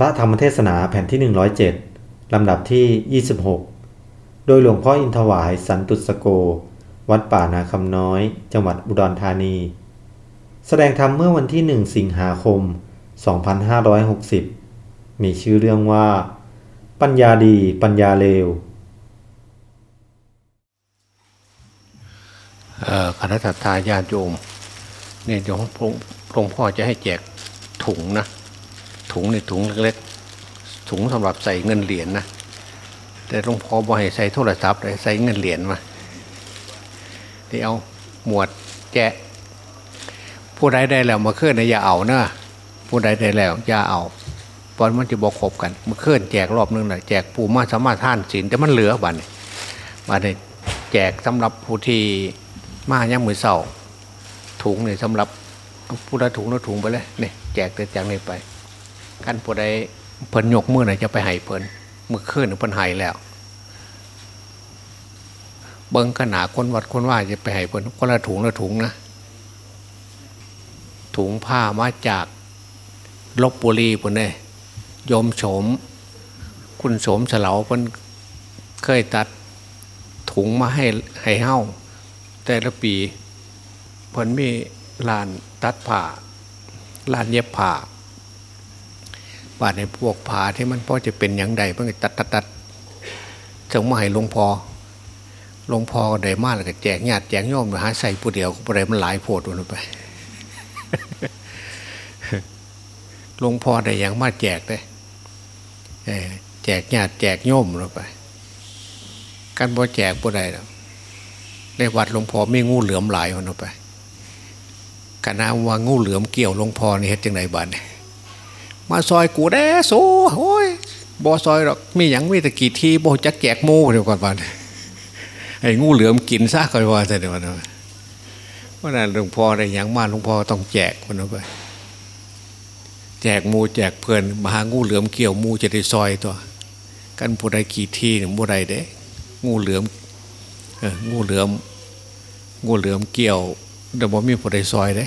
ระธรรมเทศนาแผ่นที่ 107 ลำดับที่ 26 โดยหลวงพ่ออินทวายสันตุสโก วัดป่านาคำน้อย จังหวัดอุดรธานี แสดงธรรมเมื่อวันที่ 1 สิงหาคม 2560 มีชื่อเรื่องว่า ปัญญาดีปัญญาเลวคณะทาญาติโยมเนี่ยเดี๋ยวหลวงพ่อจะให้แจกถุงนะ ถุงในถุงเล็กๆถุงสำหรับใส่เงินเหรียญนนะแต่หลวงพ่อบอกให้ใส่โทรศัพท์เลยใส่เงินเหรียญมาเดี๋ยวหมวดแจกผู้ใดได้แล้วมาเคลื่อนนะอย่าเอานะผู้ใดได้แล้วอย่าเอาเพราะมันจะบอกครบกันมาเคลื่อนแจกรอบนึงนะแจกปูมาสามารถท่านศีลแต่มันเหลือบันมาเนี่ยแจกสำหรับผู้ที่มาย่างมือเสาถุงเนี่ยสำหรับผู้ละถุงละถุงไปเลยเนี่ยแจกแต่แจกนี้ไป กันผู้ใดเพิ่นยกมือไหนจะไปให้เพิ่นมือขึ้นเพิ่นให้แล้ว เบิ้งขนาดคนวัดคนว่าจะไปให้เพิ่นคนละถุงละถุงนะ ถุงผ้ามาจากลบบุรีเพิ่นเนี่ยยมโฉม คุณโฉมเฉลาเพิ่นเคยตัดถุงมาให้ให้เฮ้าแต่ละปีเพิ่นมีลานตัดผ้าลานเย็บผ้า บาดในพวกผาที่มันพอจะเป็นอย่างใดเพิ่งตัดตัดตัดส่งมาให้หลวงพอหลวงพ่อก็ได้มากเลยก็แจกญาติแจกโยมหาใส่ผู้เดียวก็ไรมันหลายโพดลงไปหลวงพ่อได้อย่างมาแจกเลยแจกญาติแจกโยมลงไปกันบ่แจกผู้ใดแล้วในวัดหลวงพ่อไม่งูเหลือมหลายคนออกไปคณะว่างูเหลือมเกี่ยวหลวงพ่อนี่เฮ็ดจังไดบ้าน มาซอยกูแด้โซ่โอ้ยบ่ซอยหรอกมีอย่างมีตะกี้ทีบ่จักแจกมูเดี๋ยวก่อนบ้านไอ้งูเหลือมกินซะก่อนว่าแต่เดี๋ยวนั้นว่านั้นหลวงพ่อได้อย่างมาหลวงพ่อต้องแจกคนออกไปแจกมูแจกเพื่อนมาหางูเหลือมเกี่ยวมูจะได้ซอยตัว กันผู้ใดกี่ทีหนึ่งผู้ใดเด้งูเหลือมงูเหลือม งูเหลือมเกี่ยวเดี๋ยวบอมีผู้ใดซอยได้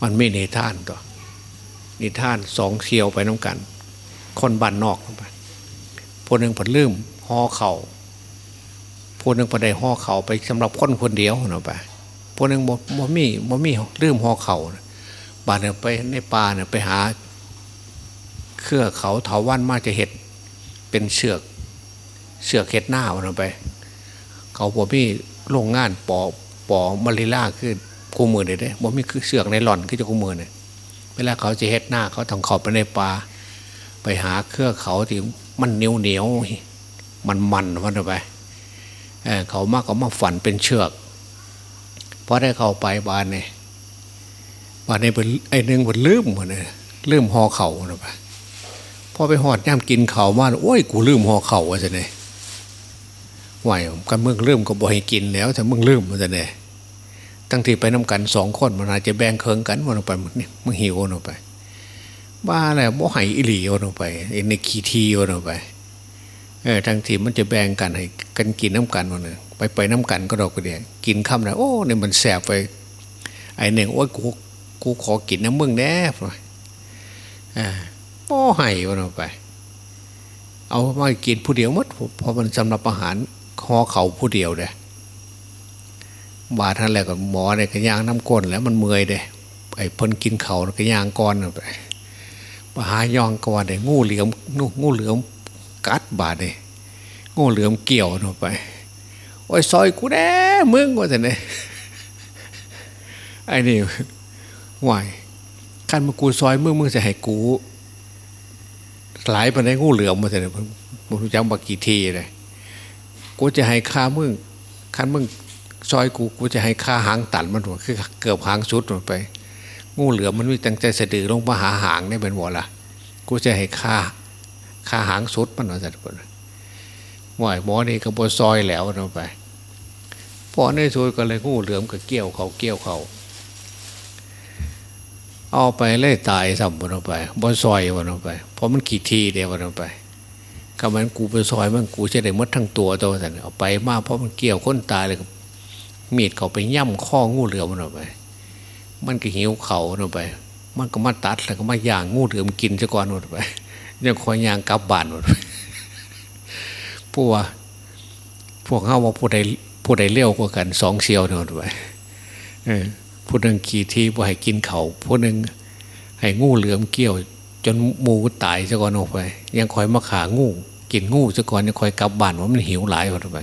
มันไม่ในท่านตัว นิท่านสองเชียวไปน้ำกัน คนบ้านนอกไปพวหนึ่งผัดลืมห่อเข่าพวหนึ่งผัดได้ห่อเข่าไปสำหรับคนคนเดียวเนาะไปพวหนึ่งบ่บ่มีบ่มีลืมห่อเข่าบ้านเนี่ยไปในป่าเนี่ยไปหา เครือเขาเถาวันมาจะเห็ดเป็นเชือกเสือกเข็ดหน้าวันไป เขาบอกพี่โรงงานปอปอมาริล่าขึ้นกูมือเลยเด้บอกมีคือเสือกในหล่อนคือจะกูมือเนี่ย ลาเขาจะเฮ็ดหน้าเขาต้องเขาไปในป่าไปหาเครือเขาที่มันเหนียวเหนียวมันมันวันไปเเขามากเขามาฝันเป็นเชือกพอได้เข้าไปบ้านเนี่ยบ้านในเป็นไอ้หนึ่งเป็นลืมหมันเลยลืมห่อเข่าไปพอไปหอดย่ำกินเข่ามาโอ้ยกูลืมห่อเข่าว่าจะเนี่ยไหวกันเมื่อเริ่มก็บ่ให้กินแล้วแต่มึงลืมมันจะเนี่ย ตั้งที่ไปน้ากันสองคนมันอาจจะแบ่งเคิงกันมันออกไปนี่มึงหิวมันออกไป บ้าอะไรบ่ให้อิหลีมันออกไปในขีทีมันออกไปเออทั้งที่มันจะแบ่งกันให้กันกินน้ากันมันเลยไปไปน้ากันก็ดอกกระเดียกินข้ามนะโอ้เนี่ยมันแสบไป ไอ้หนึ่งโอ้ยกูกูขอกินน้ำมึงแน่อ่าบ่ให้มันออกไป เอามากินผู้เดียวมัดพอมันสำหรับอาหารคอเขาผู้เดียวเด้ บาท่านแล้วก็หมอเนี่ยก็ย่างน้ำก้นแล้วมันเมื่อยเด้ไอ้พ้นกินเขาก็ย่างก้อนไปปหายองก่อนเด้งูเหลือมงูเหลือมกัดบาดเด้งูเหลือมเกี่ยวลงไปโอ้ยซอยกูแน่มึงว่าแต่เนี่ยไอ้นี่ไหวขั้นมากูซอยมึงมึงจะให้กูหลายไปในงูเหลือมมาแต่เนี่ยมึงจำบักกี่ทีเลยกูจะให้ค่ามึงคันมึง ซอยกูกูจะให้ค่าหางตันมันหัวคือเกือบหางสุดลงไปงูเหลือมมันมีตั้งใจสะดือลงมาหาหางได้เป็นหัวละกูจะให้ค่าค่าหางสุดมันหน่อยสักคนหมอยหมอนี่ก็บซอยแล้วลงไปพอในสุดก็เลยงูเหลือมก็เกี่ยวเขาเกี่ยวเขาเอาไปเล่ตายสัมวันไปบนซอยวันไป เพราะมันกี่ทีเดียววันไปก็มันกูไปซอยมันกูจะได้มดทั้งตัวตัวแต่เอาไปมากเพราะมันเกี่ยวค้นตายเลย มีดเขาไปย่ำข้องูเหลือมันออกไป มันก็หิวเขาลงไป มันก็มาตัดแล้วก็มาย่างงูเหลือมกินซะก่อนหมดไปยังคอยย่างกลับบ้านหมดไปพวกพวกเข้าว่าผู้ใดผู้ใดเลี้ยวกว่ากันสองเชียวหมดไปผู้หนึ่งขี่ที่ผู้ให้กินเขาผู้หนึ่งให้งูเหลือมเกี่ยว จนมูตายซะก่อนออกไป ยังคอยมาขางูกินงูซะก่อนยังคอยกลับบ้านว่ามันหิวหลายหมดไป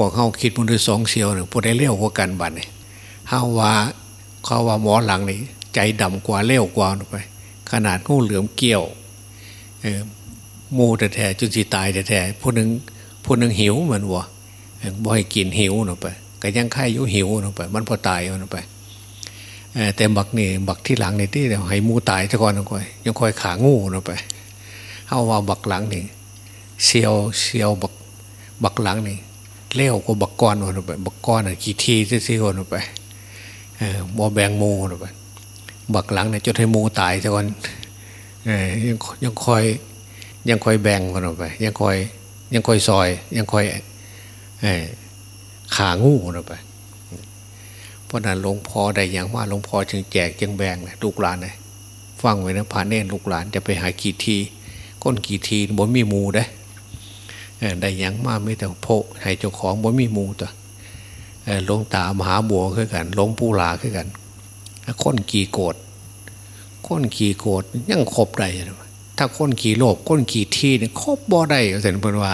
วกเขาคิดมันด้วยสองเชียวหนึ่งผู้ใดเลี้ยวกว่ากันบ้านเนี่ยเฮาว่าเขาว่าหมอหลังนี่ใจดำกว่าเลี้ยวกว่าไป ขนาดงูเหลือมเกี่ยวมูแต่แท้จนสิตายแต่แท้ผู้หนึ่งผู้หนึ่งหิวเหมือนวัวบ่ให้กินหิวหนูไปก็ยังไข่ยุหิวหนูไป มันพอตายหนูไปแต่บักนี่บักที่หลังนี่ที่ให้มูตายซะก่อนหนูไปยังคอยขางูหนูไปเฮาว่าบักหลังนี่เซียวเซียวบักบักหลังนี่ เลี้ยวกว่าบักก้อนหนูไปบักก้อนอะกี่ทีจะซีหนูไปบอแบงมูหนูไปบักหลังเนี่ยจนให้มูตายซะก่อนยังยังคอยยังคอยแบ่งกันออกไป ยังคอยยังคอยซอย ยังคอยขางูกันออกไปเพราะนั้นหลวงพ่อได้อย่างว่าหลวงพ่อจึงแจกจึงแบ่งนะลูกหลานเลยฟังไว้นะพาเน่นลูกหลานจะไปหากี่ทีก้นกี่ทีบนมีมูได้ ได้ย่างมากไม่แต่โพให้เจ้าของบนมีมูตัวหลวงตามหาบัวขึ้นกันหลวงปู่ลาขึ้นกันค้นกี่โกดค้นกี่โกดยังครบได้ไหมถ้าคนขี่โลภคนขี่ที่เนี่ยครบบ่ได้เสนเพิ่นว่า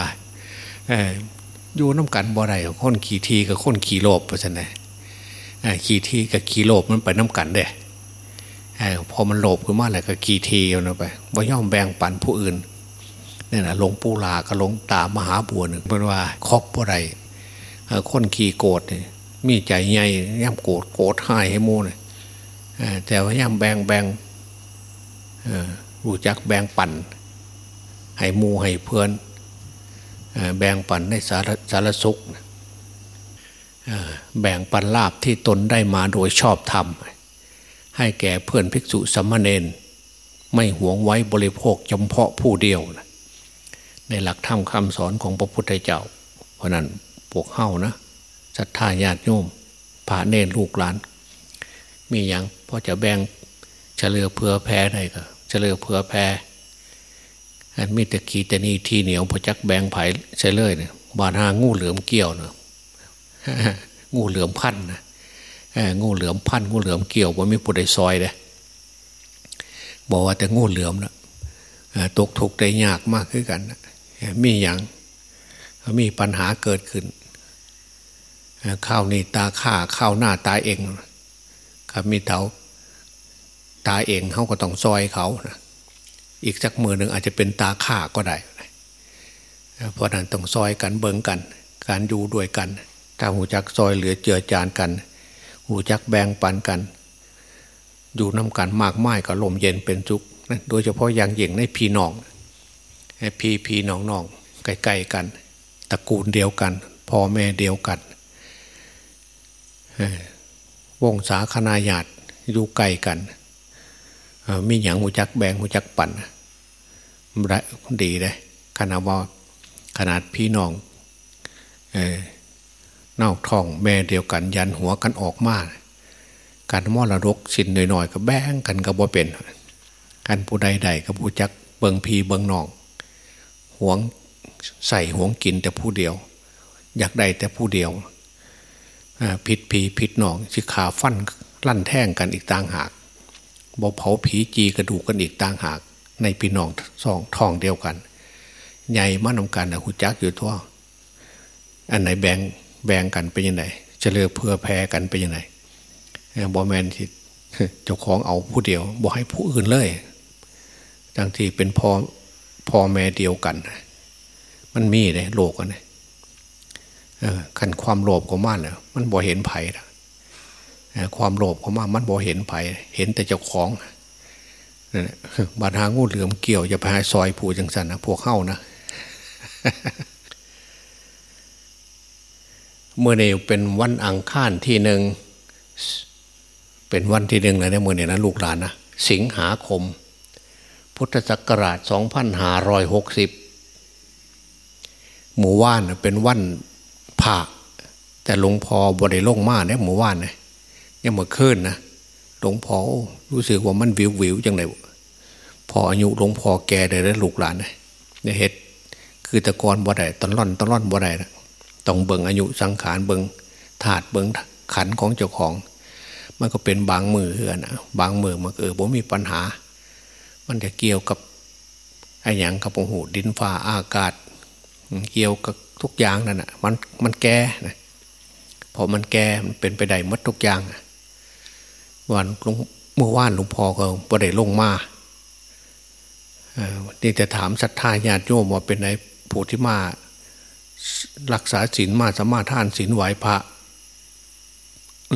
อยู่น้ากันบ่ได้คนขี่ทีกับคนขี่โลภเพราะฉะนั้นขี่ทีกับขี่โลภมันไปน้ากันเด้พอมันโลภขึ้นมาแล้วก็ขี่ทีเอาไปว่าย่อมแบ่งปันผู้อื่น นี่นะหลวงปู่ลากับหลวงตามหาบัวหนึ่งเพิ่นว่าคบบ่ได้คนขี่โกรธเนี่ยมีใจใหญ่ย่ำโกรธโกรธหายให้มูเนี่ยแต่ว่าย่ำแบ่งแบ่งรู้จักแบ่งปันให้มูให้เพื่อนแบ่งปันในสารสารสุขแบ่งปันลาบที่ตนได้มาโดยชอบธรรม ให้แก่เพื่อนภิกษุสัมมาเนน ไม่หวงไว้บริโภคเฉพาะผู้เดียวนะ ในหลักธรรมคำสอนของพระพุทธเจ้า เพราะนั้นพวกเฮ้านะศรัทธาญาติโยมผาเนนลูกหลาน มีอย่างพอจะแบ่งเฉลือเพื่อแพ้ได้ก็เฉลือเผื่อแพ่อันมีต่ขีแต่นี่ทีเหนียวพอจักแบงไผ่ใช่เลยเนี่ยบานหางูเหลือมเกี่ยวเนาะงูเหลือมพันนะงูเหลือมพันงูเหลือมเกี่ยวว่ามีปุไดซอยเลยบอกว่าแต่งูเหลือมนะตกทุกได้ยากมากขึ้นกัน มีอย่างมีปัญหาเกิดขึ้นข้าวนี่ตาข่าข้าวหน้าตาเองครับมีเตาตาเองเขาก็ต้องซอยเขานะอีกสักมือหนึ่งอาจจะเป็นตาข่าก็ได้เพราะนั้นต้องซอยกันเบิงกัน การอยู่ด้วยกัน ถ้าหูจักซอยเหลือเจือจานกัน หูจักแบ่งปันกัน อยู่น้ากันมากไม้ก็ลมเย็นเป็นจุกนะโดยเฉพาะอย่างยิ่งในพี่น้อง พี่พี่น้องน้องใกล้ๆกันตระกูลเดียวกันพ่อแม่เดียวกันวงศาคณาญาติอยู่ใกล้กันมีอย่างหูจักแบงหูจักปั่นดีเลยขนาดว่าขนาดพี่น้องเน่าท้องแม่เดียวกัน ยันหัวกันออกมาการมอระรกสินหน่อยๆก็แบ่งกันก็บ่เป็นกันผู้ใดใดก็ผู้จักเบิงพีเบิงนอง หวงใส่หวงกินแต่ผู้เดียว อยากได้แต่ผู้เดียวผิดผีผิดนองสิขาฟันลั่นแท่งกันอีกต่างหากบ่เผาผีจีกระดูกกันอีกต่างหาก ในพี่น้องสองทองเดียวกัน ใหญ่มานำกันนะหุจักอยู่ทั่วอันไหนแบ่งแบ่งกันเป็นยังไงเฉลือเพื่อแพ้กันเป็นยังไงบอแมนที่เจ้าของเอาผู้เดียวบอกให้ผู้อื่นเลยบางที่เป็นพอ พ่อแม่เดียวกัน มันมีเลยโลกกันเลยขันความโลภของมันเนี่ยมันบ่เห็นไผ่ความโลภของมันมันบ่เห็นไผ่เห็นแต่เจ้าของบาดหางูเหลือมเกี่ยวจะไปหาซอยผูจังสันนะพวกเข้านะเมื่อเนี่ยเป็นวันอังคารที่หนึ่งเป็นวันที่หนึ่งเลยนะเมื่อเนี่ยนะลูกหลานนะสิงหาคม พุทธศักราช 2560 หมู่ว่านเป็นวันผ่าแต่หลวงพ่อบริโลงมาเนี่ยหมู่ว่านเนี่ยยังเมื่อคืนนะหลวงพ่อรู้สึกว่ามันวิววิวจังเลยพออายุหลวงพ่อแก่เลยแล้วลูกหลานเนี่ยเฮ็ดคือตะกอนบ่ได้ตอนร่อนตอนร่อนบ่ได้นะต้องเบิ่งอายุสังขารเบิ่งถาดเบิ่งขันของเจ้าของ มันก็เป็นบางมือเหือนะบางมือมันเออผมมีปัญหา มันจะเกี่ยวกับไอ้หยังกับโอ้โหดินฟ้าอากาศ เกี่ยวกับทุกอย่างนั่นอะมันมันแก่นะพอมันแก่มันเป็นไปได้หมดทุกอย่างวันเมื่อวานหลวงพ่อก็ประเดี๋ยลงมานี่จะถามศรัทธาญาติโยมว่าเป็นไงผู้ที่มารักษาศีลมาสมาทานศีลไหวพระ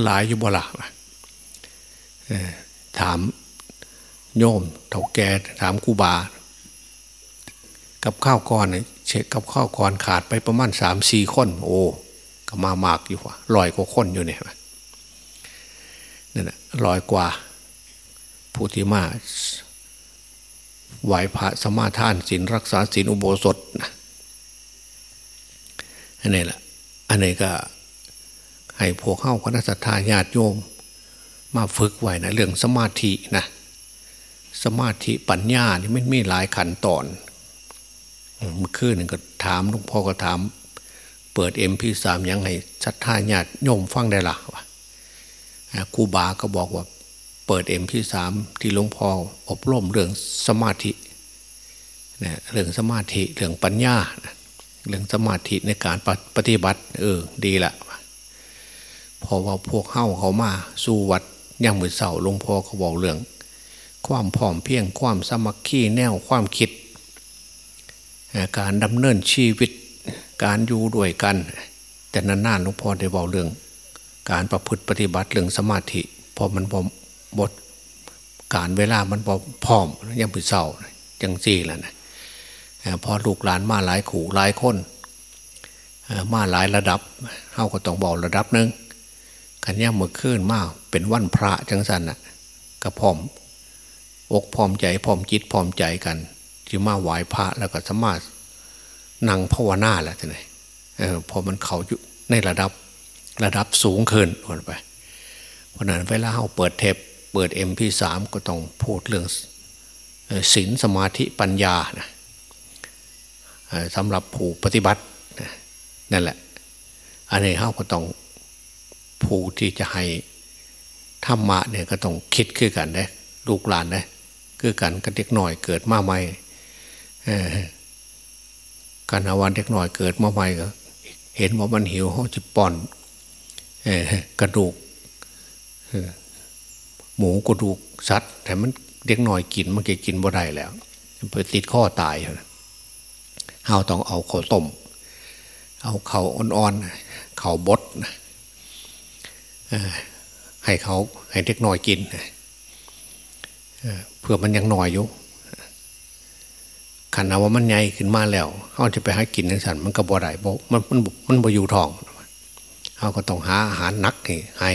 หลายอยู่บ่ละถาม โยมเถ่าแก่ถามกูบา กับข้าวก่อนเช็คกับข้าวก่อนขาดไปประมาณสามสี่คนโอ้ก็มามากอยู่ว่ะลอยกว่าคนอยู่เนี่ยนั่นแหละลอยกว่าผู้ที่มาไหวพระสมาทานศีลรักษาศีลอุโบสถนะอันนี้แหละอันนี้ก็ให้พวกเข้าคณะสัตยาญาติโยม มาฝึกไว้นะเรื่องสมาธินะ สมาธิปัญญานี่ไม่มีหลายขันตอน เมื่อคืนนึงก็ถามหลวงพ่อก็ถาม เปิดเอ็มพีสามยังไงสัทธาญาติโยมฟังได้ละวะครูบาก็บอกว่า เปิดเอ็มพีสามที่หลวงพ่ออบรมเรื่องสมาธิเนี่ยเรื่องสมาธิเรื่องปัญญา เรื่องสมาธิในการปฏิบัติ เออ ดีละพอว่าพวกเข้าเขามา สู่วัดย่างมือเสาหลวงพ่อเขาบอกเรื่อง ความผอมเพียงความสมัครขี้แนวความคิด การดำเนินชีวิตการอยู่ด้วยกัน แต่นานๆหลวงพ่อได้บอกเรื่อง การประพฤติปฏิบัติเรื่องสมาธิพอมันพอบทการเวลามันพอพร้อมยังมือเสาจังสี่แล้วนะพอลูกหลานมาหลายขู่หลายคนมาหลายระดับเขาก็ต้องบอกระดับหนึ่งขันย่าเมื่อคืนมาเป็นวันพระจังสันน่ะก็พร้อม อกพร้อมใจพร้อมจิตพร้อมใจกันที่มาไหว้พระแล้วก็สามารถนั่งภาวนาแหละท่านพอมันเขาอยู่ในระดับระดับสูงขึ้นคนไปเพราะนั้นเวลาเขาเปิดเทปเปิดเอ็มพีสามก็ต้องพูดเรื่องศีลสมาธิปัญญานะสำหรับผู้ปฏิบัตินั่นแหละ อันนี้เขาก็ต้องผู้ที่จะให้ธรรมะเนี่ยก็ต้องคิดคือกันนะลูกหลานนะ คือกันกันเด็กหน่อยเกิดมาใหม่การอาวันเด็กหน่อยเกิดมาใหม่ก็เห็นว่ามันหิวเขาจะป้อนกระดูกหมูกระดูกสัตว์แต่มันเด็กหน่อยกินมันจะกินบ่ได้แล้วไปติดข้อตายเฮาต้องเอาข้าวต้ม เอาเขาอ่อนๆเขาบดให้เขาให้เด็กหน้อยกิน เพื่อมันยังน้อยอยู่ขันเอาว่ามันใหญ่ขึ้นมาแล้วเขาจะไปห้กินในสันมันก็บ่ได้บ่มันมันมันบ่อยู่ท้องเขาก็ต้องหาอาหารนักให้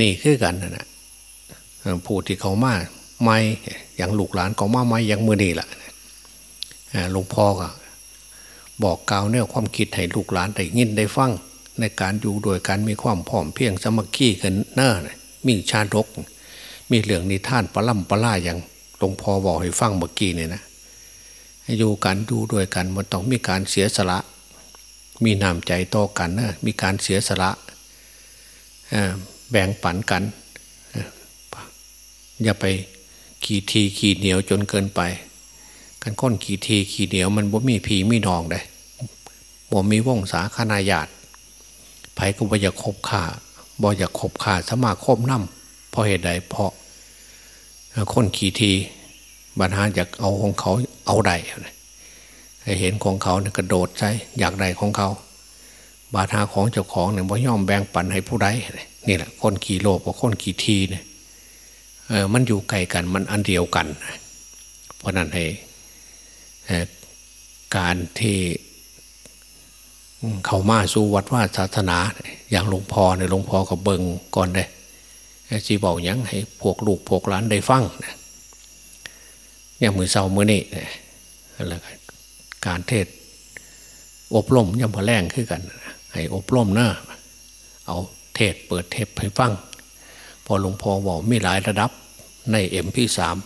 นี่คือกันนะผู้ที่เขามาไม่อย่างลูกหลานเขามาไม่ยังมือนี่แหละหลวงพ่อก็บอกกล่าวแนวความคิดให้ลูกหลานได้ยินได้ฟังในการอยู่โดยการมีความพร้อมเพียงสมัคคีกันเน้อมีชาดก มีเรื่องนิท่านปล่ำปล่าอย่างหลวงพ่อบอกให้ฟังเมื่อกี้เนี่ยนะอยู่กันดูโดยกันมันต้องมีการเสียสละ มีน้ำใจต่อกันนะมีการเสียสละแบ่งปันกันอย่าไปขี่ทีขี่เหนียวจนเกินไปกันค้นขี่ทีขี่เหนียวมันบ่มีผีมีนองเลยบ่มีว่องสาคณาญาติไผก็บ่อยากคบข่าบ่อยากคบข่าสมาคมน้ำ เพราะเหตุใดเพราะคนขี่ทีบัญหาอยากเอาของเขาเอาใดเห็นของเขาเนี่ยกระโดดใช่อยากใดของเขา บาดหาของเจ้าของเนี่ยบ่ย่อมแบ่งปันให้ผู้ใดนี่แหละคนขี่โลภกับคนขี่ทีเนี่ยเออมันอยู่ไกลกันมันอันเดียวกัน เพราะนั้นให้การที่เขามาสู่วัดว่าศาสนา อย่างหลวงพ่อในหลวงพ่อก็เบิงก่อนเลย จีบอกยังให้พวกลูกพวกหลานได้ฟังอย่างมือเศร้ามือนี่แล้วการเทศ อบรมยังพอแรงขึ้นกันให้อบรมเนะเอาเทศเปิดเทปให้ฟัง พอหลวงพ่อบอกมีหลายระดับในเอ็มพีสาม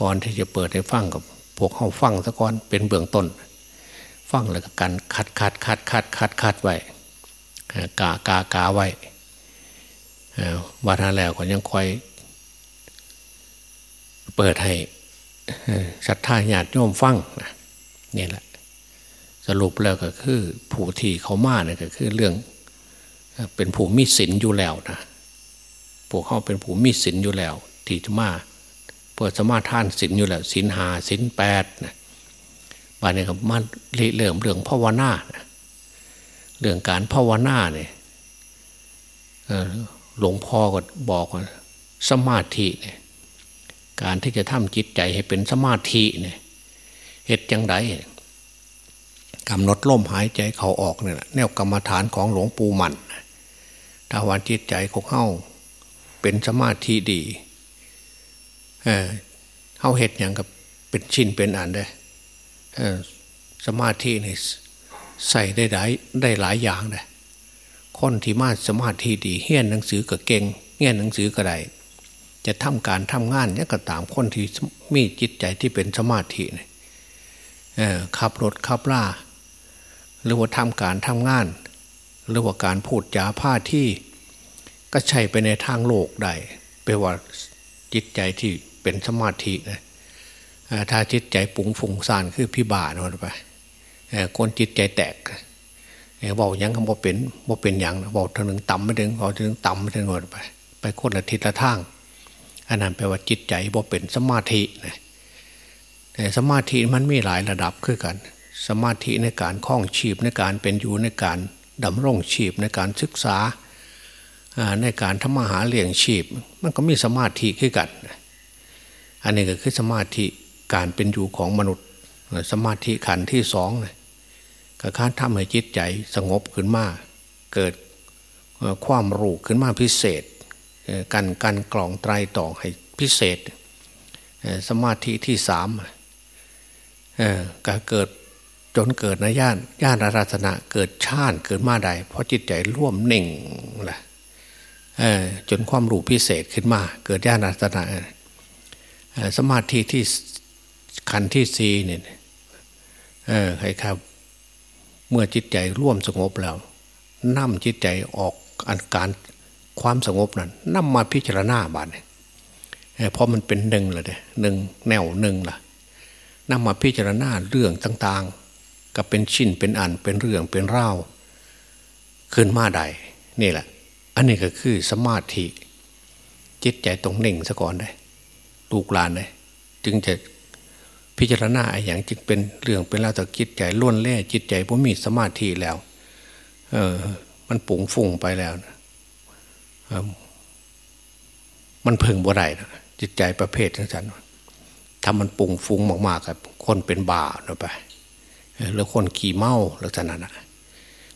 ก่อนที่จะเปิดให้ฟังกับพวกเขาฟังซะก่อนเป็นเบื้องต้น ฟังแล้วก็กันคัดคัดคัดคัดคัดคัดไว้กากากาไว้ วันนั้นแล้วก็ยังคอย เปิดให้ศรัทธาญาติโยมฟังนี่แหละ สรุปแล้วก็คือ ผู้ที่เขามาเนี่ยก็คือเรื่อง เป็นผู้มีศีลอยู่แล้วนะพวกเขาเป็นผู้มีศีลอยู่แล้ว ที่จะมาเปิดสมาทานศีลอยู่แล้วศีลหาศีลแปดนะบานนี้ก็มาเรื่องเรื่องภาวนาเรื่องการภาวนาเนี่ย หลวงพ่อก็บอกว่าสมาธิเนี่ยการที่จะทำจิตใจให้เป็นสมาธิเนี่ยเหตุยังไงกำหนดลมหายใจเขาออกเนี่ยแนวกรรมฐานของหลวงปู่มันถ้าวันจิตใจของเฮาเป็นสมาธิดีเเฮาเหตุอย่างกับเป็นชิ้นเป็นอันได้สมาธินี่ใส่ได้หลายได้หลายอย่างเลย คนที่มาสมาธิดีเฮี้ยนหนังสือก็เก่งเฮี้ยนหนังสือก็ได้จะทำการทำงานเนี่ยก็ตามคนที่มีจิตใจที่เป็นสมาธิเนี่ยขับรถขับล่า หรือว่าทำการทำงาน หรือว่าการพูดจาผ้าที่ก็ใช่ไปในทางโลกได้แปลว่าจิตใจที่เป็นสมาธินะถ้าจิตใจปุ๋งฟุงซ่านคือพิบาเนไปคนจิตใจแตก บอกยังคำว่าเป็นว่าเป็นอย่างบอกทางหนึ่งต่ำไม่ถึงบอกถึงต่ำไม่ถึงหมดไป ไปคนละทิศละทางอันนั้นแปลว่าจิตใจว่าเป็นสมาธินะแต่สมาธิมันมีหลายระดับคือกัน สมาธิในการคล้องชีพในการเป็นอยู่ในการดำรงชีพในการศึกษาในการทำมาหาเลี้ยงชีพ มันก็มีสมาธิขึ้นกัน อันนี้ก็คือสมาธิการเป็นอยู่ของมนุษย์ สมาธิขันที่สองเลย ก็การทำให้จิตใจสงบขึ้นมาเกิดความรู้ขึ้นมาพิเศษกันกันกล่องไตรต่อให้พิเศษ สมาธิที่สามก็เกิดจนเกิดในย่านย่านราสนะเกิดชาติเกิดมาใดเพราะจิตใจร่วมหนึ่งแหละจนความรู้พิเศษขึ้นมา เกิดญาณรัตนะสมาธิที่ขันที่สีเนี่ยใครครับ เมื่อจิตใจร่วมสงบแล้วนั่มจิตใจออกอาการความสงบนั้นนำมาพิจารณาบาดเนี่ยเพราะมันเป็นหนึ่งเลยหนึ่งแนวหนึ่งล่ะนำมาพิจารณาเรื่องต่างๆ ก็เป็นชิ้นเป็นอันเป็นเรื่องเป็นเล่าขึ้นมาใดนี่แหละ อันนี้ก็คือสมาธิจิตใจตรงหนึ่งซะก่อนได้ลูกหลานเลยจึงจะ พิจารณาอย่างจึงเป็นเรื่องเป็นราวแต่จิตใจล้วนแล่จิตใจผมมีสมาธิแล้ว เออ มันปุ๋งฝุ่งไปแล้วนะมันเพ่งบ่ได้นะจิตใจประเภททั้งสันถ้ามันปุ่งฟุ้งมากๆกับคนเป็นบาเนาะไปแล้วคนขี่เมาลักษณะนะ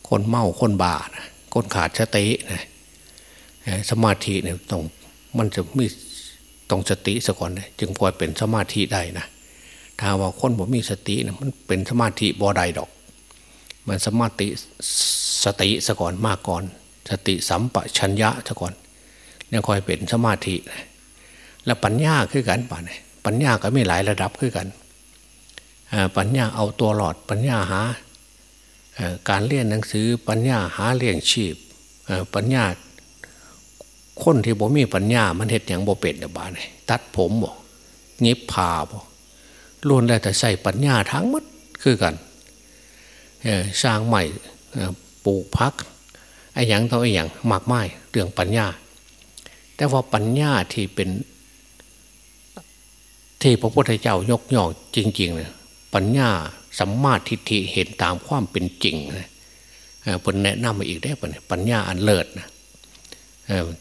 คนเมาคนบานะคนขาดสตินะสมาธิเนี่ยต้องมันจะมีต้องสติซะก่อนเลยจึงพอเป็นสมาธิได้นะ ถ้าว่าคนบ่มีสตินะมันเป็นสมาธิบ่ได้ดอก มันสมาธิสติซะก่อนมากก่อน สติสัมปชัญญะซะก่อนเนี่ยคอยเป็นสมาธินะแล้วปัญญาคือกันป่ะเนี่ยปัญญาก็ไมีหลายระดับคือกันปัญญาเอาตัวหลอดปัญญาหาการเรียนหนังสือปัญญาหาเลี้ยงชีพปัญญาคนที่บ่มีปัญญามันเห็ดอย่างบ่เป็นเดบ้านตัดผมบ่เงีบผ่าบ่ ล้วนแล้วแต่ใส่ปัญญาทั้งหมดคือกันสร้างใหม่ปลูกพักไอ้ยังต้องไอ้ยังมากไม้เรื่องปัญญา แต่ว่าปัญญาที่เป็นที่พระพุทธเจ้ายกย่องจริงๆเนี่ยปัญญาสัมมาทิฏฐิเห็นตามความเป็นจริงนะเป็นแนะนำมาอีกได้ปะปัญญาอันเลิศนะ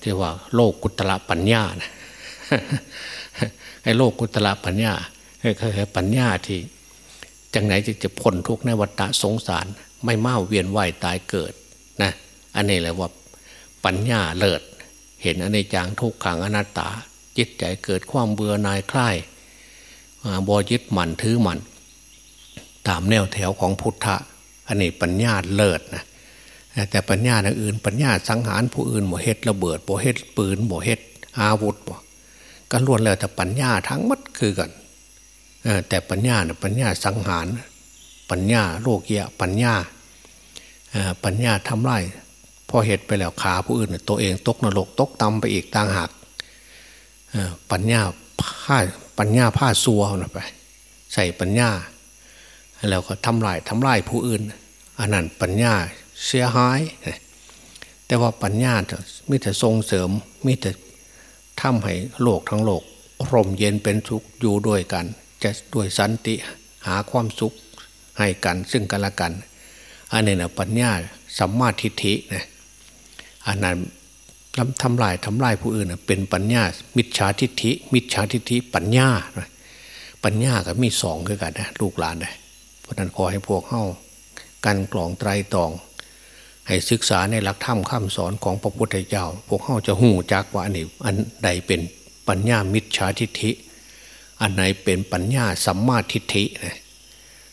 ที่ว่าโลกกุตละปัญญานะให้โลกกุตละปัญญา คือปัญญาที่จังไหนจะจะพ้นทุกข์ในวัฏสงสาร ไม่เมาเวียนว่ายตายเกิดนะอันนี้แหละว่าปัญญาเลิศเห็นอันในจางทุกขังอนัตตา จิตใจเกิดความเบื่อนายคลายบอยึดหมันถือหมันตามแนวแถวของพุทธะอันนี้ปัญญาเลิศนะแต่ปัญญาอื่น ปัญญาสังหารผู้อื่นบ่เฮ็ดระเบิดบ่เฮ็ดปืนบ่เฮ็ดอาวุธบ่ก็ล้วนแล้วแต่ปัญญาทั้งมัดคือกัน แต่ปัญญาเนี่ยปัญญาสังหาร ปัญญาโลกเยะปัญญาปัญญาทำไรพอเหตุไปแล้วขาผู้อื่น ตัวเองตกนรกตกตำไปอีกต่างหากปัญญาผ้าปัญญาผ้าซัวนะไป ใส่ปัญญา แล้วก็ทำลายทำลายผู้อื่นอันนั้นปัญญาเสียหาย แต่ว่าปัญญาจะมิแต่ส่งเสริมมิแต่ทำให้โลกทั้งโลกร่มเย็นเป็นสุขอยู่ด้วยกัน จะด้วยสันติหาความสุขให้กันซึ่งกันและกัน อันนี้นะปัญญาสัมมาทิฏฐินะอันนั้นทำลายทำลายผู้อื่นเป็นปัญญา มิจฉาทิฏฐิ มิจฉาทิฏฐิปัญญา ปัญญาก็มีสองคือกันนะลูกหลานนะเพราะนั้นขอให้พวกเข้ากันกล่องไตรตอง ให้ศึกษาในหลักธรรมคำสอนของพระพุทธเจ้า พวกเข้าจะหูจักว่าอันนี้อันใดเป็นปัญญามิจฉาทิฏฐิ อันไหนเป็นปัญญาสัมมาทิฏฐินะ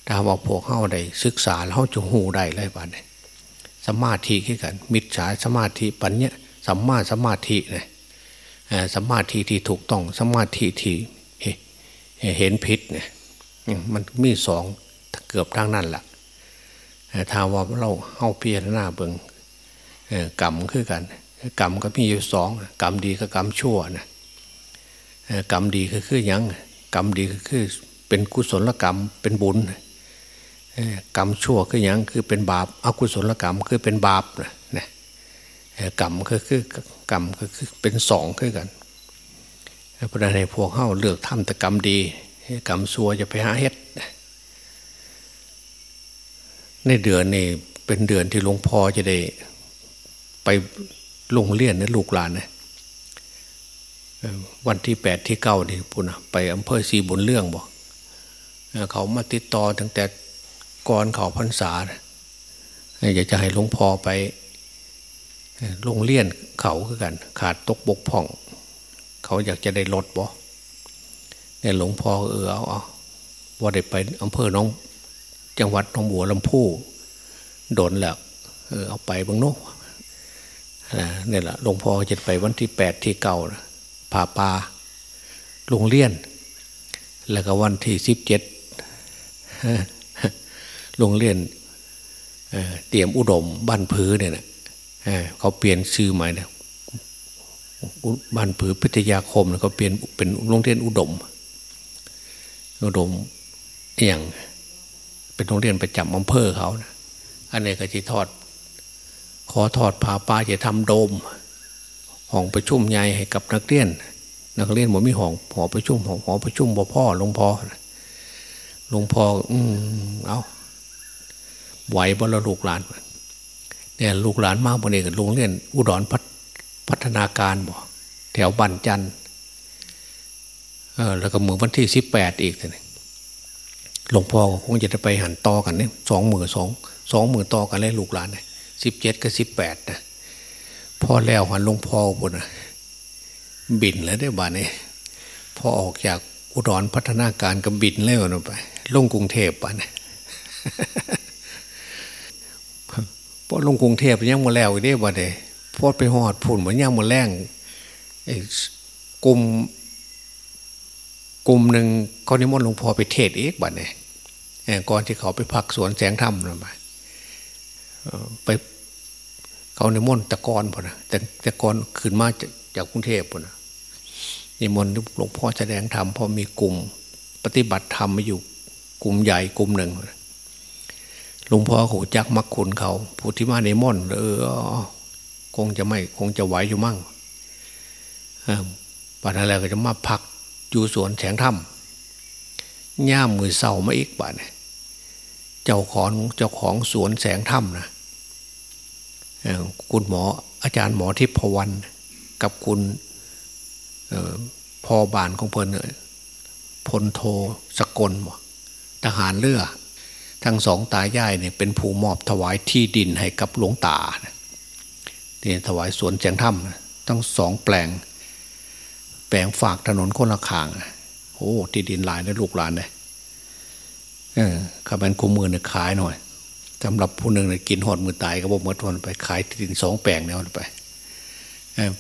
ถ้าว่าพวกเข้าได้ศึกษาแล้วจะหูได้เลยบ้านนี้สมาธิขึ้นกัน มิจฉาสมาธิปัญญาสัมมาสมาธินะสมาธิที่ถูกต้องสมาธิที่เห็นพิษเนี่ยมันมีสองเกือบทั้งนั้นแหละถ้าว่าเราเข้าเพียรหน้าเบิงกรรมคือกัน กรรมก็มีอยู่สองกรรมดีกับกรรมชั่วนะกรรมดีคือคือยัง กรรมดีคือเป็นกุศลกรรมเป็นบุญกรรมชั่วคืออยังคือเป็นบาปอกุศลกรรมคือเป็นบาปนะกรรมก็คือกรรมก็คือเป็นสองคือกันพราะในพวกเข้าเลือกทำแต่กรรมดีกรรมชั่วจะไปหาเฮ็ดในเดือนนี้เป็นเดือนที่หลวงพ่อจะได้ไปลงเลี่ยนนะลูกหลานนะ วันที่แปดที่เก้านี่ปุ่นไปอำเภอสีบุญเรื่องบอกเขามาติดต่อตั้งแต่ก่อนเขาพรรษาอยากจะให้หลวงพ่อไปลงเลี่ยนเขาคือกัน ขาดตกบกพ่อง เขาอยากจะได้ลดบ่เนี่ยหลวงพ่อเออเอาเอาว่าได้ไปอำเภอน้อง จังหวัดหนองบัวลำพูโดนแล้วเออเอาไปบางโน้นี่แหละหลวงพ่อจะไปวันที่แปดที่เก่า ผ่าปลาลงเลี่ยน แล้วก็วันที่สิบเจ็ดลงเลี่ยนเตรียมอุดมบ้านพื้นเนี่ยนะเขาเปลี่ยนชื่อใหม่เนี่ยบ้านผือพิทยาคมเขาเปลี่ยนเป็นโรงเรียนอุดม อุดมอย่างเป็นโรงเรียนประจำอำเภอเขานะอันนี้ก็จะทอด ขอทอดผาป้าจะทำโดม ห้องประชุมใหญ่ให้กับนักเรียน นักเรียนหมดมีห้องหอประชุมหอหอประชุมบ่พ่อหลวงพ่อหลวงพ่ออืมเอาไหวบ่ละลูกหลานเนี่ยลูกหลานมากบนเอกโรงเรียนอุดรพัฒนาการบ่แถวบันจันเออแล้วก็มือวันที่สิบแปดอีกทีหลวงพ่อคงจะไปหันต่อกันเนี่ยสองมือสองสองมือต่อกันเลยลูกหลานเนี่ยสิบเจ็ดกับสิบแปดนะ พอแล้วหันหลวงพ่อบุญนบินแล้วได้บ้านนี้พอออกจากอุดรพัฒนาการก็บินแล้วนไปลงกรุงเทพบ้านพอลงกรุงเทพยังมาแล้วอีกได้บ่เด้พอไปหอดผุ่นเหมือนยังมาแรงกลุ่มกลุ่มหนึ่งเขานิมนต์หลวงพ่อไปเทศเอกบัดเนี่ยก่อนที่เขาไปพักสวนแสงธรรมนะไปไป เขาในมนต์ตะกอนพอนะแต่ตะกอนขึ้นมาจากกรุงเทพพอนะนิมนต์หลวงพ่อแสดงธรรมพอมีกลุ่ม ปฏิบัติธรรมมาอยู่กลุ่มใหญ่กลุ่มหนึ่งหลวงพ่อหูจักมักคุณเขาผู้ที่มาในม่อนเออคงจะไม่คงจะไหวอยู่มั่งปัจจัยแล้วก็จะมาพักอยู่สวนแสงถ้ำย่ามมือเศร้ามาอีกป่ะเนี่ยเจ้าของเจ้าของสวนแสงถ้ำนะ คุณหมออาจารย์หมอทิพวรรณกับคุณพอบานของเพลินพลโทสกลทหารเรือทั้งสองตายายเนี่ยเป็นผู้มอบถวายที่ดินให้กับหลวงตาเนี่ยถวายสวนแจงถ้ำทั้งสองแปลง แปลงฝากถนนคนละขางโอ้ที่ดินหลายนะลูกหลานเลยเออข้าเป็นคุมมือเนี่ยขายหน่อย สำหรับผู้หนึ่งเนี่ยกินหอดมือตายก็บอกเมื่อทนไปขายที่ดินสองแปลงเนี่ยไป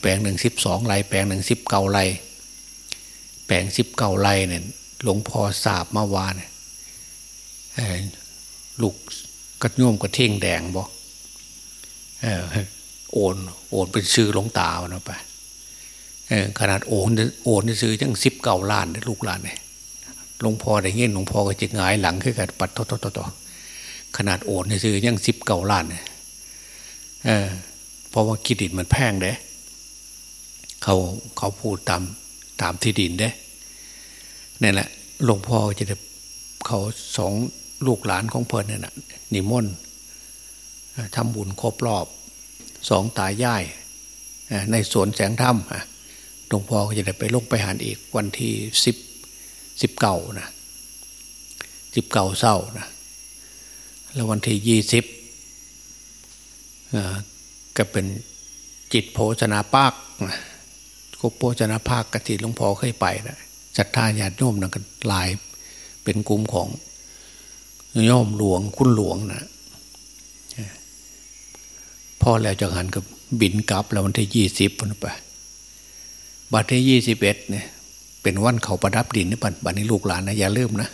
แปลงหนึ่งสิบสองไร่แปลงหนึ่งสิบเก้าไร่แปลงสิบเก้าไร่เนี่ยหลวงพ่อสาบมาวานลูกกระโยมกระเท่งแดงบอกโอนโอนเป็นซื้อหลวงตาเนาะไปขนาดโอนโอนซื้อจังสิบเก้าล้านลูกหลานเนี่ยหลวงพ่อได้เงี้ยหลวงพ่อก็จะงายหลังขึ้นกันปัดโตโตโต ขนาดโอนซื้อยังสิบเก้าล้านเนี่ยเพราะว่ากิดินมันแพงเด้เขาเขาพูดตามตามที่ดินเด้นี่แหละหลวงพ่อจะได้เขาสองลูกหลานของเพิ่นเนี่ยนะนิมนต์ทำบุญครบรอบสองตายายในสวนแสงธรรมหลวงพ่อก็จะได้ไปลงไปหารอีกวันที่สิบสิบเก่านะสิบเก่าเศร้านะ แล้ววันที่ยี่สิบก็เป็นจิตโภชนาภาคก็โภชนาภาคกติหลวงพ่อเคยไปนะศรัทธาญาติโยมนะกันลายเป็นกลุ่มของโยมหลวงคุณหลวงนะพ่อแล้วจังหันกับบินกลับแล้ววันที่ยี่สิบไปบัดที่ยี่สิบเอ็ดเนี่ยเป็นวันเขาประดับดินนี่ปันบัดนี้ลูกหลานนะอย่าลืมนะ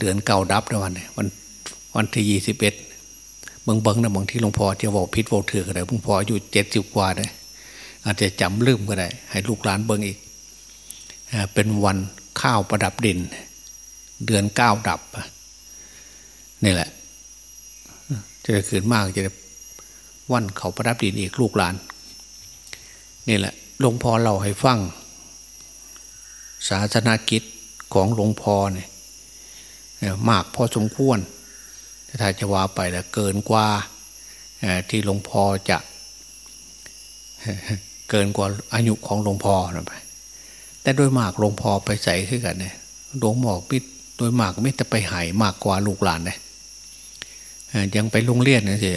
เดือนเก่าดับนะวันนี้วัน วันที่ยี่สิบเอ็ดเบิ่งเบิ่งนะบางที่หลวงพ่อจะบอกพิษบอกถือก็ได้หลวงพ่ออายุเจ็ดสิบกว่าเลยอาจจะจำลืมก็ได้ ให้ลูกหลานเบิ่งอีก เป็นวันข้าวประดับดิน เดือนเก้าดับนี่แหละ จะขืนมากจะวันเขาประดับดินอีกลูกหลานนี่แหละหลวงพ่อเล่าให้ฟังศาสนากิจของหลวงพ่อเนี่ยมากพอสมควร ถ้าจะว่าไปแล้วเกินกว่าที่หลวงพ่อจะเกินกว่าอายุของหลวงพ่อนะไปแต่โดยมากหลวงพ่อไปใส่ขึ้นกันเนี่ยหลวงหมอกมิโดยมากไม่จะไปหายมากกว่าลูกหลานเลยยังไปโรงเรียนนะสิ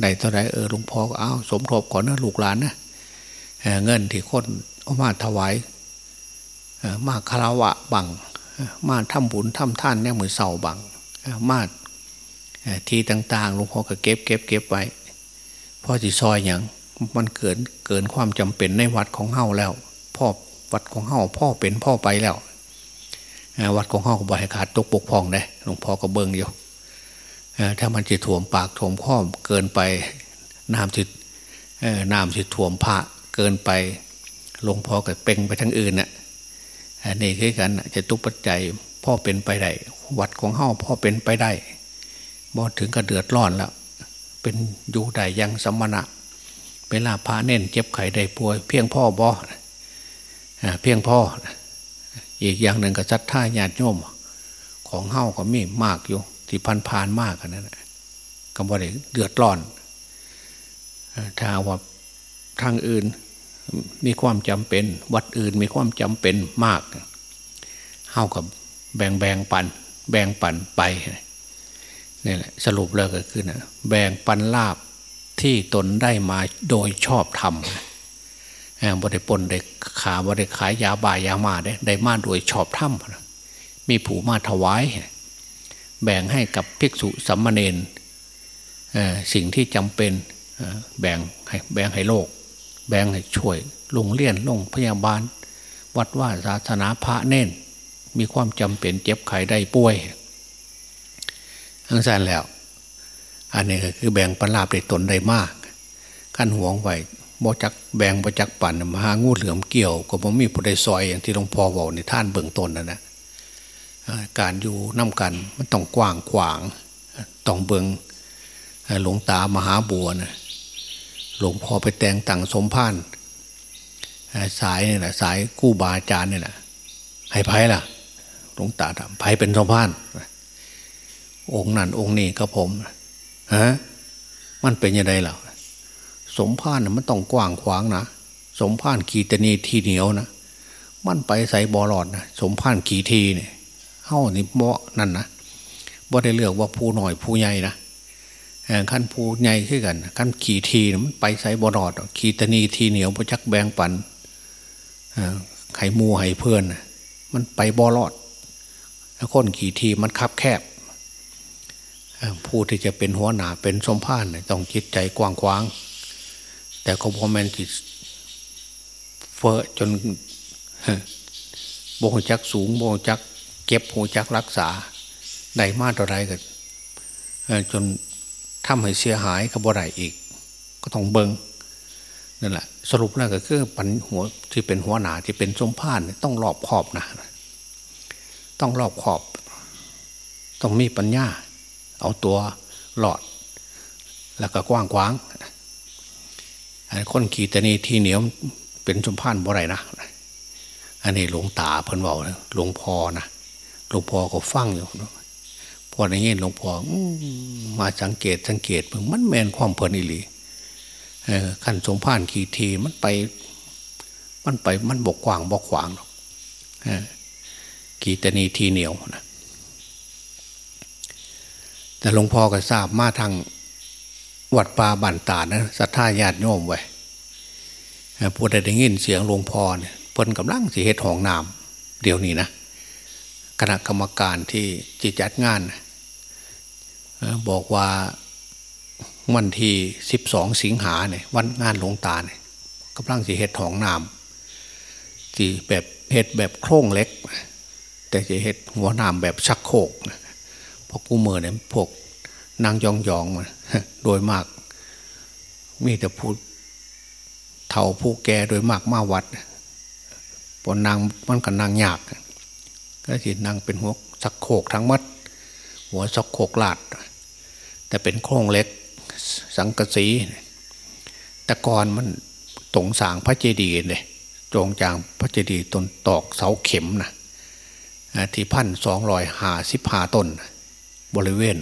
ได้เท่าไรเออหลวงพ่ออ้าวสมทบก่อนนะลูกหลานนะเงินที่คนเอามาถวายมาคารวะบังมาทำบุญทำท่านเนี่ยเหมือนเสาบังมา ที่ต่างๆหลวงพ่อก็เก็บเก็บเก็บไว้พ่อจีซอยอย่างมันเกินเกินความจำเป็นในวัดของเฮาแล้ว พ่อวัดของเฮาพ่อเป็นพ่อไปแล้ววัดของเฮาก็บริขาดตกปกพองได้หลวงพ่อก็เบิ่งอยู่ถ้ามันจะถ่วมปากถ่วมข้อมเกินไปน้ำจิตน้ำจิตถ่วมพระเกินไปหลวงพ่อก็เป่งไปทั้งอื่นน่ะนี่คือกันจะตุกปัจจัยพ่อเป็นไปได้วัดของเฮาพ่อเป็นไปได้ บ่ถึงก็เดือดร้อนแล้วเป็นอยู่ได้ยังสมณะเวลาพาเน้นเจ็บไข้ได้ป่วย เพียงพ่อบ่เพียงพ่อ อีกอย่างหนึ่งก็จัดท่าญาติโยม ของเฮาก็มีมากอยู่ ที่พันพานมากกันนั้นก็บ่ได้เดือดร้อนถ้าว่าทางอื่นมีความจำเป็น วัดอื่นมีความจำเป็นมากเฮากับแบ่งแบ่งปัน แบ่งปันไป นี่แหละสรุปแล้วก็คือนะแบ่งปันลาบที่ตนได้มาโดยชอบธรรมบริปนได้ขาบริขายยาบายยามาได้ได้มาโดยชอบธรรมมีผู้มาถวาย แบ่งให้กับภิกษุสัมมาเนนสิ่งที่จำเป็นแบ่งให้แบ่งให้โลก แบ่งให้ช่วยลงเลี่ยนลงพยาบาล วัดว่าศาสนาพระเน้นมีความจำเป็นเจ็บไข้ได้ป่วย ทั้งสั้นแล้ว อันนี้ก็คือแบ่งปันลาบได้ตนได้มากขั้นหวงไว้บ่จักแบ่งบ่จักปั่นมหางูเหลือมเกี่ยวก็บ่มีผู้ใดซอยอย่างที่หลวงพ่อบอกในท่านเบื้องต้นนั่นนะการอยู่น้ากันมันต้องกว้างขวางต้องเบิงหลวงตามหาบัวนะหลวงพ่อไปแต่งตั้งสมพานสายนี่ยนะสายกู้บาอาจารย์นี่ยนะให้ไพ่ล่ะ หลวงตาทำไพ่เป็นสมพาน องค์นั้นองค์นี้ก็ผมฮะมันเป็นยังไงล่ะสมพานมันต้องกว้างขวางนะสมพานขีตนีทีเหนียวนะมันไปใส่บอลอดนะสมพานขีทีเนี่ยเฮ้านี่เบาะนั่นนะบ่ได้เลือกว่าผู้หน่อยผู้ใหญ่นะขั้นผู้ใหญ่ขึ้นกันขั้นขี่ทีมันไปใส่บอลอดขีตนีทีเหนียวประจักแบงปันไข่มูไข่เพื่อนมันไปบอลอดคนขี่ทีมันคับแคบ ผู้ที่จะเป็นหัวหน้าเป็นสมภารต้องจิตใจกว้างขวาง แต่ก็พอแมนติตเฟอจนบ่งจักสูงบ่งจัก เก็บหูจักรักษาได้มาต่อไรกันจนทำให้เสียหายกับบ่ไรอีก ก็ต้องเบิงนั่นแหละสรุปแล้วก็คือปัญหัวที่เป็นหัวหนาที่เป็นสมพานต้องรอบขอบนะ ต้องรอบขอบ ต้องมีปัญญา เอาตัวหลอด แล้วก็กว้างขวางคนขี่ต่นี่ทีเหนียวเป็นสมพานบ่ไรนะ อันนี้หลวงตาเพิ่นบอกหลวงพ่อนะหลวงพ่อก็ฟังอยู่พอในเงี้ยหลวงพ่อมาสังเกตสังเกตมันแมนความเพลินอิลีขั้นสมพานขี่ทีมันไป มันไปมันบกกว้างบกขวางหรอกขี่ตนีทีเหนียวนะ แต่หลวงพ่อก็ทราบมาทางวัดป่าบันตานะสัทธาญาติโยมไว้ผู้ใดได้ยินเสียงหลวงพ่อเนี่ยเพิ่นกำลังสิเหตุห้องน้ำเดี๋ยวนี้นะคณะกรรมการที่จิจัดงานบอกว่าวันที่สิบสองสิงหาเนี่ยวันงานหลวงตาเนี่ยกำลังสิเหตุห้องน้ำที่แบบเหตุแบบโครงเล็ก แต่จะเหตุหัวน้ำแบบชักโคกเพราะกูเมื่อเนี่ยพวกนางยองยองมาโดยมาก มีแต่พูดเท่าผู้แก่โดยมากมาวัดปนนางมันกับนางหยากก็สินางเป็นหัวสักโคกทั้งมัด หัวสักโคกลาด แต่เป็นโครงเล็กสังกสี แต่ก่อนมันตรงสางพระเจดีย์เลยจงจางพระเจดีย์ตนตอกเสาเข็มนะที่พันสองรอยหาสิบหาต้น บริเวณ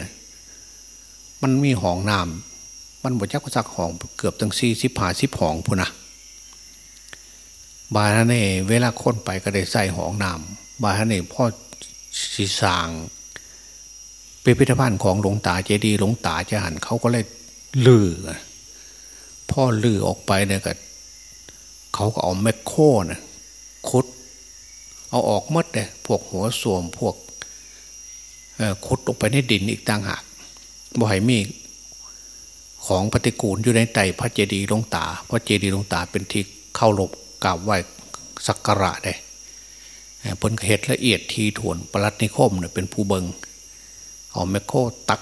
มันมีห้องน้ำมันบดจักสักห้องเกือบตั้งสี่สิบหาสิบห้องพูนะบาฮาเน่เวลาค้นไปก็ได้ใส่ห้องน้ำบาฮาเน่พ่อสีสางเป็นพิพิธภัณฑ์ของหลวงตาเจดีหลวงตาเจหันเขาก็เลยลือพ่อลือออกไปเนี่ยก็เขาก็เอาแมคโครนะคุด เอาออกมดเลยพวกหัวสวมพวก คุดลงไปในดินอีกต่างหากบ่ให้มีของปฏิกูลอยู่ในไตพระเจดีย์หลวงตา พระเจดีย์หลวงตาเป็นที่เข้าหลบกราบไหว้สักการะได้เพิ่นเหตุละเอียดทีถวนปรัตนิคมเนี่ยเป็นผู้เบิงเอาแมคโคตัก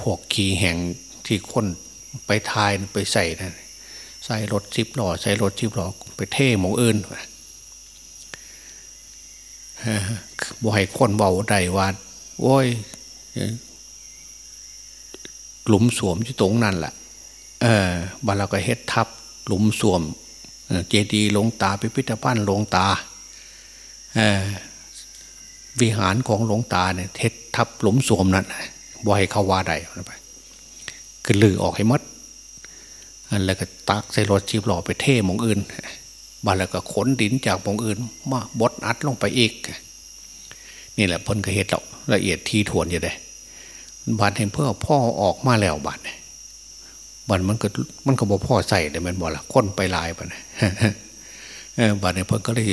พวกขี่แห่งที่คนไปทายไปใส่นะใส่รถจิบหล่อใส่รถจิบหล่อไปเท่หมองอื่น บ่ให้คนเบาใดว่าโอ้ยหลุมสวมที่ตรงนั่นแหละเออบาราก็เฮ็ดทับ หลุมสวมเจดีย์ลงตาพิพิธภัณฑ์ลงตาวิหารของหลวงตาเนี่ยเท็ดทับหลุมสวมนั่นบ่ให้เขาว่าใดไปคือลือออกให้มดแล้วก็ตักใส่รถจีบหล่อไปเท่มองอื่น บาแล้วก็ขนดินจากมองอื่น มาบดอัดลงไปอีก นี่แหละพ้นกระเหตุเราละเอียดทีถวนอยู่เลยบาดเห็นเพื่อพ่อออกมาแล้วบาดเนี่ยบาดมันก็มันก็บอกพ่อใส่แต่มันบอกละค้นไปลายบานี่ยบาดเนี่ยเพิ่นก็เลย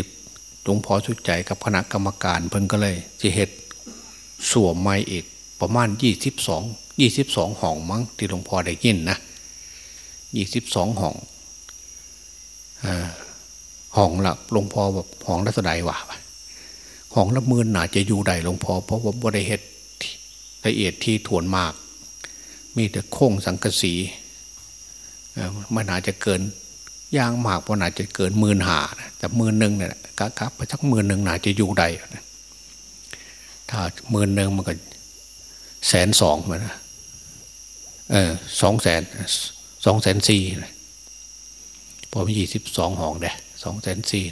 หลวงพ่อชุดใจกับคณะกรรมการ เพิ่นก็เลยจะเหตุสวมไม้อีกประมาณยี่สิบสองยี่สิบสองห้องมั้งที่หลวงพ่อได้ยินนะยี่สิบสองห้องอ่า ห้องละหลวงพ่อแบบห้องละสดายว่าห้องละมื่นหนาจะอยู่ใดหลวงพ่อเพราะว่าบริเหตุละเอียดที่ถวนมาก มีแต่โค้งสังกสีมันอาจจะเกินย่างมากเพราะอาจจะเกินมื่นหาแต่มื่นหนึ่งเนี่ยครับไปสักมื่นหนึ่งอาจะอยู่ใดถ้ามื่นหนึ่งมันก็แสนสองมันนะเออสองแสนสองแสนสี่พอมียี่สิบสองห้องเด้ สองแสนสี่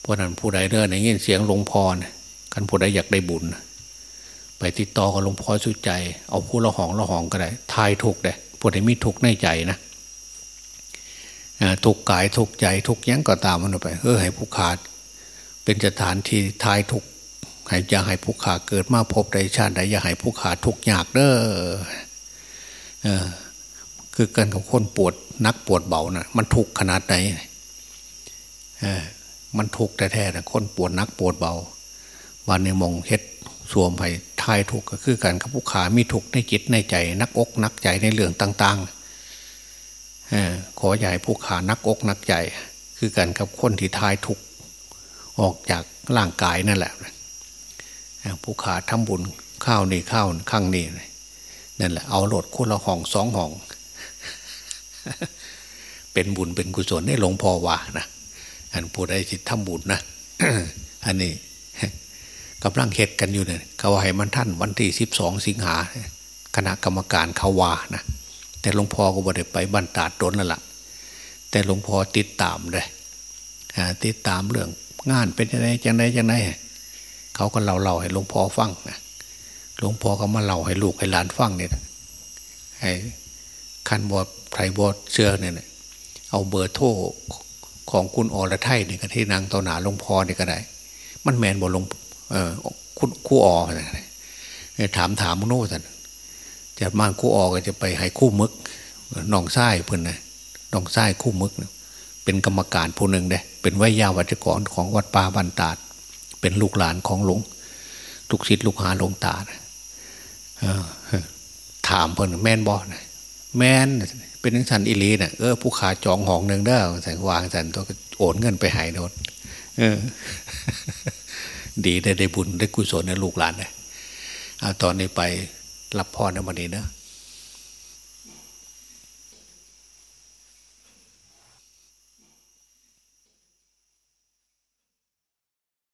เพราะนั้นผู้ใดเดินในเงี้เสียงหลวงพ่อกันผู้ใดอยากได้บุญ ไปติดต่อกับหลวงพ่อสุดใจ เอาผู้ละหองละหองก็ได้ทายถูกเด้ผู้ใดมีทุกในใจนะทุกกายทุกใจทุกยังก็ตามมันไปเออให้ผู้ขาด เป็นสถานที่ทายทุกให้อย่าให้ผู้ขาเกิดมาพบใดชาติใดอย่าให้ผู้ขาทุกยากเด้อเออคือกันกับคนปวดนักปวดเบานะ่ะ มันทุกขนาดไหน มันทุกข์แท้ๆนะคนปวดนักปวดเบาวันนี้มองเฮ็ดสวมไปทายทุกก็คือกันกับผู้ขามีทุกข์ในจิตในใจ นักอกนักใจในเรื่องต่างๆขอใหญ่ผู้ขานักอกนักใจ คือกันกับคนที่ทายทุกข์ออกจากร่างกายนั่นแหละผู้ขาทำบุญข้าวนี่ข้าวข้างนี่นั่นแหละเอาโหลดคนละห้องสองห้อง เป็นบุญเป็นกุศลให้หลวงพ่อว่านะ อันผู้ใดจิตทำบุญนะอันนี้กำลังเฮ็ดกันอยู่เนี่ยเขาว่าให้มันท่านวันที่สิบสองสิงหาคณะกรรมการเขาวานะแต่หลวงพ่อก็บ่ได้ไปบันตาดโดนแล้วล่ะ แต่หลวงพ่อติดตามเลยติดตามเรื่องงานเป็นยังไงจังไงจังไงเขาก็เล่าเล่าให้หลวงพ่อฟังนะหลวงพ่อก็มาเล่าให้ลูกให้หลานฟังเนี่ยให้คันบอดไพรบอดเชื่อเนี่ยเอาเบอร์โทร ของคุณอรไทยเนี่ยก็ที่นางต่อหนาหลวงพ่อเนี่ยก็ได้ มันแมนบอลงเออคุณครู่ออนะถามถามมโน่สันจะมาคู่ออก็จะไปให้คู่มึกน้องไส้เพื่อนนะน้องไส้คู่มึกเป็นกรรมการผู้หนึ่งเด้เป็นวิยาวัจกรของวัดป่าบันตาด เป็นลูกหลานของหลวงลูกศิษย์ลูกหาหลวงตานะเออถามเพื่อนแมนบอนะแมน เป็นนังสันอิลีนะ่ะเออผู้ขาจองห้องหนึ่งเด้อสันวางสันตัวก็โอนเงินไปหายโดนเออ ดีได้ได้บุญได้กุศลในลูกหลานเลยเอาตอนนี้ไปรับพ่อในวันนี้เนาะ